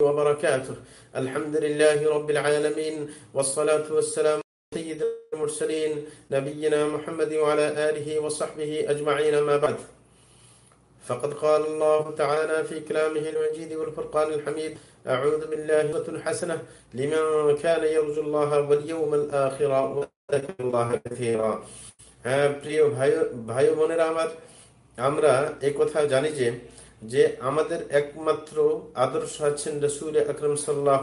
وبركاته الحمد لله رب العالمين والصلاة والسلام سيد المرسلين نبينا محمد وعلى آله وصحبه أجمعين ما بعد فقد قال الله تعالى في كلامه المجيد والفرقان الحميد أعوذ بالله حسنة لمن كان يرجو الله واليوم الآخر وذكر الله كثيرا হ্যাঁ প্রিয় ভাই ভাই বোনেরা আমার আমরা এই কথা জানি যে যে আমাদের একমাত্র আদর্শ আছেন রসুল আকরম সাল্লাহ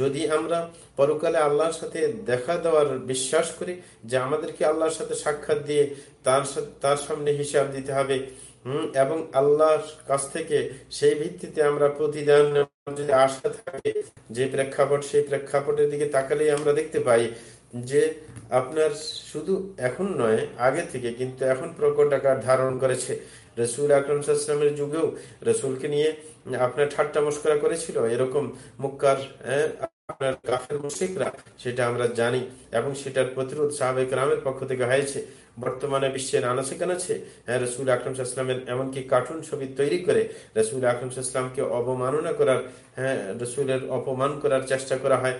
যদি আমরা পরকালে আল্লাহর সাথে দেখা দেওয়ার বিশ্বাস করি যে আমাদেরকে আল্লাহর সাথে সাক্ষাৎ দিয়ে তার তার সামনে হিসাব দিতে হবে, হম, এবং আল্লাহর কাছ থেকে সেই ভিত্তিতে আমরা প্রতিদান যদি আশা থাকে যে প্রেক্ষাপট, সেই প্রেক্ষাপটের দিকে তাকালেই আমরা দেখতে পাই যে আপনার শুধু এখন নয়, আগে থেকে কিন্তু এখন প্রকট আকার ধারণ করেছে। রসুল আকরমের যুগেও রসুলকে নিয়ে আপনার ঠাট্টা মস্করা করেছিল। এরকম মুক্কার আপনার কাফের মুশিকরা সেটা আমরা জানি এবং সেটার প্রতিরোধ সাহাবেক রামের পক্ষ থেকে হয়েছে। বর্তমানে বিশ্বের আনাচে কানাছে হ্যাঁ রসুল আকরম সাল্লামের এমনকি কার্টুন ছবি তৈরি করে রসুল আকরম সাল্লামকে অবমাননা করার হ্যাঁ রসুলের অপমান করার চেষ্টা করা হয়,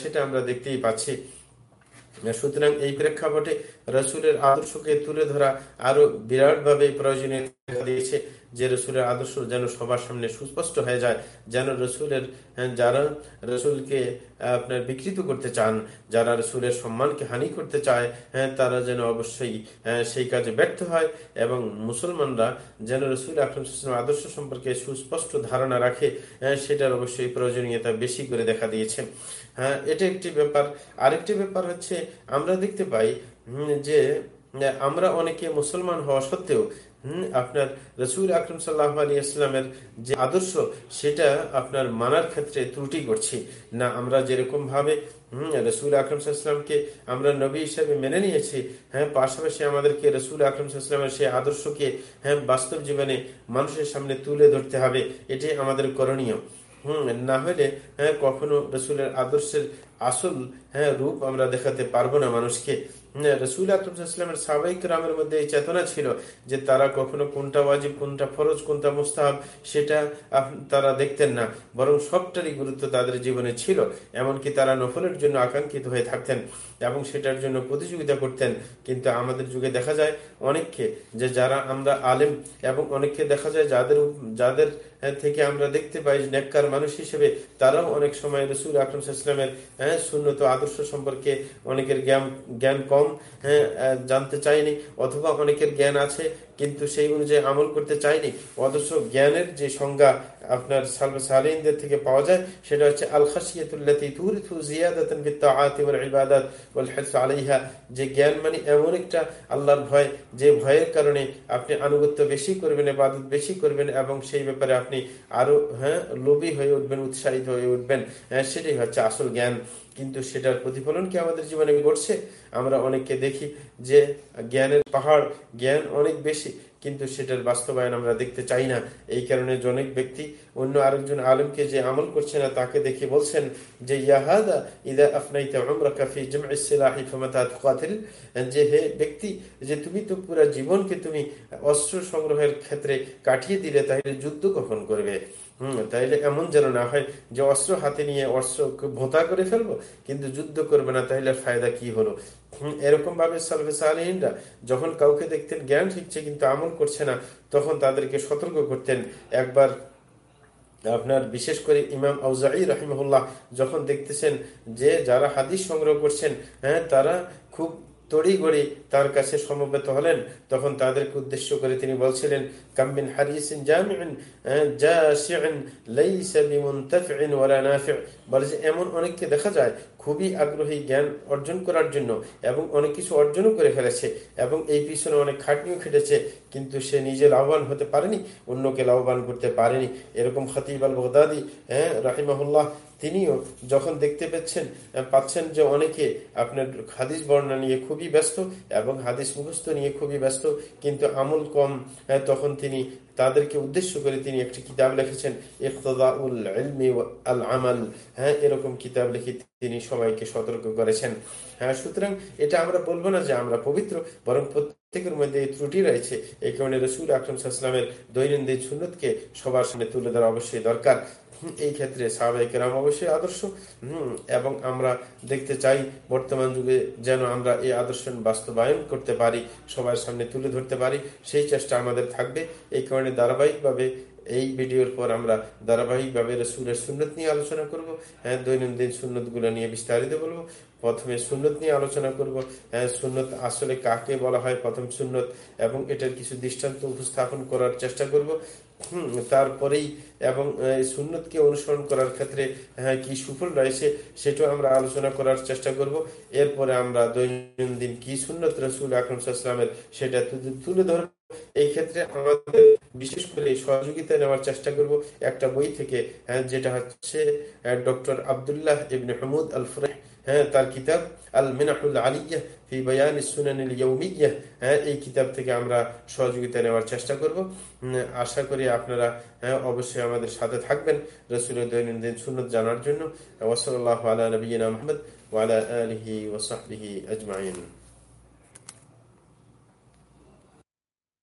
সেটা আমরা দেখতেই পাচ্ছি। সুতরাং এই প্রেক্ষাপটে রসুলের আদর্শকে তুলে ধরা আরও বিরাটভাবে প্রয়োজনীয় দিয়েছে যে রসুলের আদর্শ যেন সবার সামনে সুস্পষ্ট হয়ে যায় যেন রসুলের যারা রসুলকে আপনার বিকৃত করতে চান যারা রসুলের সম্মানকে হানি করতে চায় হ্যাঁ তারা যেন অবশ্যই হ্যাঁ, সেই কাজে ব্যর্থ হয় এবং মুসলমানরা যেন রসুল আকরম আদর্শ সম্পর্কে সুস্পষ্ট ধারণা রাখে হ্যাঁ, সেটার অবশ্যই প্রয়োজনীয়তা বেশি করে দেখা দিয়েছে। হ্যাঁ এটা একটি ব্যাপার। আরেকটি ব্যাপার হচ্ছে আমরা দেখতে পাই যে আমরা অনেকে মুসলমান হওয়া সত্ত্বেও হম, আপনার রসুল আকরম সাল্লাহ আলী ইসলামের যে আদর্শ, সেটা আপনার মানার ক্ষেত্রে ত্রুটি করছি। না, আমরা যেরকম ভাবে, হম, রসুল আকরম সাল্লামকে আমরা নবী হিসাবে মেনে নিয়েছি হ্যাঁ পাশাপাশি আমাদেরকে রসুল আকরম সাল্লামের সেই আদর্শকে হ্যাঁ বাস্তব জীবনে মানুষের সামনে তুলে ধরতে হবে, এটাই আমাদের করণীয়। হম, না হলে হ্যাঁ কখনো রসুলের আদর্শের আসল হ্যাঁ রূপ আমরা দেখাতে পারব না মানুষকে। রসুল আকরমের সাবাইক রামের মধ্যে এই চেতনা ছিল যে তারা কখনো কোনটা ওয়াজিব, কোনটা ফরজ, কোনটা মুস্তাহাব, সেটা তারা দেখতেন না। বরং সবটারই গুরুত্ব তাদের জীবনে ছিল। এমনকি তারা নফলের জন্য আকাঙ্ক্ষিত হয়ে থাকতেন এবং সেটার জন্য প্রতিযোগিতা করতেন। কিন্তু আমাদের যুগে দেখা যায় অনেককে যে যারা আমরা আলেম এবং অনেককে দেখা যায় যাদের যাদের থেকে আমরা দেখতে পাই নেককার মানুষ হিসেবে, তারাও অনেক সময় রসুল আকরম ইসলামের শূন্যত আদর্শ সম্পর্কে অনেকের জ্ঞান জ্ঞান কম। হ্যাঁ জানতে চাইনি, অথবা অনেকের জ্ঞান আছে, কিন্তু সেই অনুযায়ী আমল করতে চাইনি। অথচ জ্ঞানের যে সংজ্ঞা আপনার সালিনদের থেকে পাওয়া যায়, সেটা হচ্ছে আল আলাইহা। যে জ্ঞান মানে এমন একটা আল্লাহর ভয়, যে ভয়ের কারণে আপনি আনুগত্য বেশি করবেন এবাদত বেশি করবেন, এবং সেই ব্যাপারে আপনি আরও হ্যাঁ লোভী হয়ে উঠবেন, উৎসাহিত হয়ে উঠবেন। হ্যাঁ সেটাই হচ্ছে আসল জ্ঞান। কিন্তু সেটার প্রতিফলন কি আমাদের জীবনে ঘটছে? আমরা অনেককে দেখি যে জ্ঞানের পাহাড়, জ্ঞান অনেক বেশি। কিন্তু সেটার বাস্তবায়ন আমরা দেখতে চাই না। এই কারণে অনেক ব্যক্তি অন্য আরেকজন আলমকে যে আমল করছে না, তাকে দেখে বলছেন যে ইয়াহাদা ইদা যে, হে ব্যক্তি, যে তুমি তো পুরো জীবনকে তুমি অস্ত্র সংগ্রহের ক্ষেত্রে কাটিয়ে দিলে, তাহলে যুদ্ধ কখন করবে? হম তাইলে এমন যেন না হয় যে, অস্ত্র হাতে নিয়ে অস্ত্র ভোতা করে ফেলব, কিন্তু যুদ্ধ করবে না, তাহলে ফায়দা কি হলো? এরকম ভাবে সালফে যখন কাউকে দেখতেন, জ্ঞান শিখছে কিন্তু আমল করছে না, তখন তাদেরকে সতর্ক করতেন। একবার আপনার বিশেষ করে ইমাম আউজাই রহিমহুল্লাহ যখন দেখতেছেন যে যারা হাদিস সংগ্রহ করছেন হ্যাঁ তারা খুব তড়িগড়ি তার কাছে সমবেত হলেন। তখন তাদেরকে উদ্দেশ্য করে তিনি বলছিলেন কাম্বিন হারিসিন জামিন বলে যে, এমন অনেককে দেখা যায় খুবই আগ্রহী জ্ঞান অর্জন করার জন্য এবং অনেক কিছু অর্জনও করে ফেলেছে এবং এই পিছনে অনেক খাটনিও খেটেছে। কিন্তু সে নিজে লাভবান হতে পারেনি, অন্যকে লাভবান করতে পারেনি। এরকম খতিব আল বগদাদি হ্যাঁ রাহিমাহুল্লাহ, তিনিও যখন দেখতে পাচ্ছেন পাচ্ছেন যে অনেকে আপনার হাদিস বর্ণনা নিয়ে খুবই ব্যস্ত এবং হাদিস মুখস্থ নিয়ে খুবই ব্যস্ত, কিন্তু আমল কম তখন তিনি তাদেরকে উদ্দেশ্য করে তিনি একটি কিতাব লিখেছেন আল আমাল হ্যাঁ এরকম কিতাব লিখে তিনি সবাইকে সতর্ক করেছেন। হ্যাঁ সুতরাং এটা আমরা বলব না যে আমরা পবিত্র, বরং প্রত্যেকের মধ্যে এই ত্রুটি রয়েছে। এই কারণে রসুল আকরম সাল্লামের দৈনন্দিন সুন্নতকে সবার সামনে তুলে ধরা অবশ্যই দরকার। এই ক্ষেত্রে সাহাবাহিকেরাম অবশ্যই আদর্শ। এবং আমরা দেখতে চাই বর্তমান যুগে যেন আমরা এই আদর্শ বাস্তবায়ন করতে পারি, সবার সামনে তুলে ধরতে পারি। সেই চেষ্টা আমাদের থাকবে। এই কারণে ধারাবাহিকভাবে এই ভিডিওর পর আমরা ধারাবাহিকভাবে রসুলের সুন্নত নিয়ে আলোচনা করব। হ্যাঁ দৈনন্দিন সুন্নতগুলো নিয়ে বিস্তারিত বলব। প্রথমে সুন্নত নিয়ে আলোচনা করব। হ্যাঁ সুন্নত আসলে কাকে বলা হয় প্রথম সুন্নত এবং এটার কিছু দৃষ্টান্ত উপস্থাপন করার চেষ্টা করব। তারপরেই এবং সুন্নতকে অনুসরণ করার ক্ষেত্রে হ্যাঁ কি সুফল রয়েছে সেটাও আমরা আলোচনা করার চেষ্টা করব। এরপরে আমরা দৈনন্দিন কি সুন্নত রসুল আকরমসাল্লামের সেটা তুলে ধরব। এই ক্ষেত্রে আমাদের বিশেষ করে সহযোগিতা নেওয়ার চেষ্টা করব। একটা বই থেকে হ্যাঁ যেটা হচ্ছে doctor Abdullah Ibn Hamud Al Fareh হ্যাঁ তার কিতাব আল মিনাহুল আলিয়া ফি হ্যাঁ এই কিতাব থেকে আমরা সহযোগিতা নেওয়ার চেষ্টা করব। আশা করি আপনারা হ্যাঁ অবশ্যই আমাদের সাথে থাকবেন রসুলের দৈনন্দিন সুন্নত জানার জন্য। ওসল আল্লাহ আলা নবীনা মোহাম্মদ ওয়ালা আলহি ওসাহবিহি আজমাইন।